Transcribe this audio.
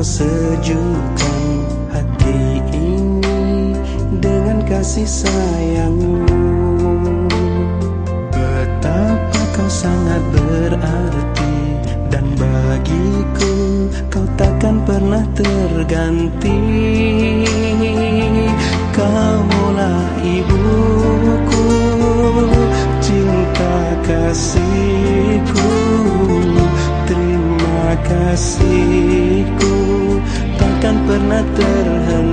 kau sejukkan hati ini dengan kasih sayangmu. Betapa kau sangat berarti dan bagiku kau takkan pernah terganti. Kaulah ibuku kasihku takkan pernah terhenti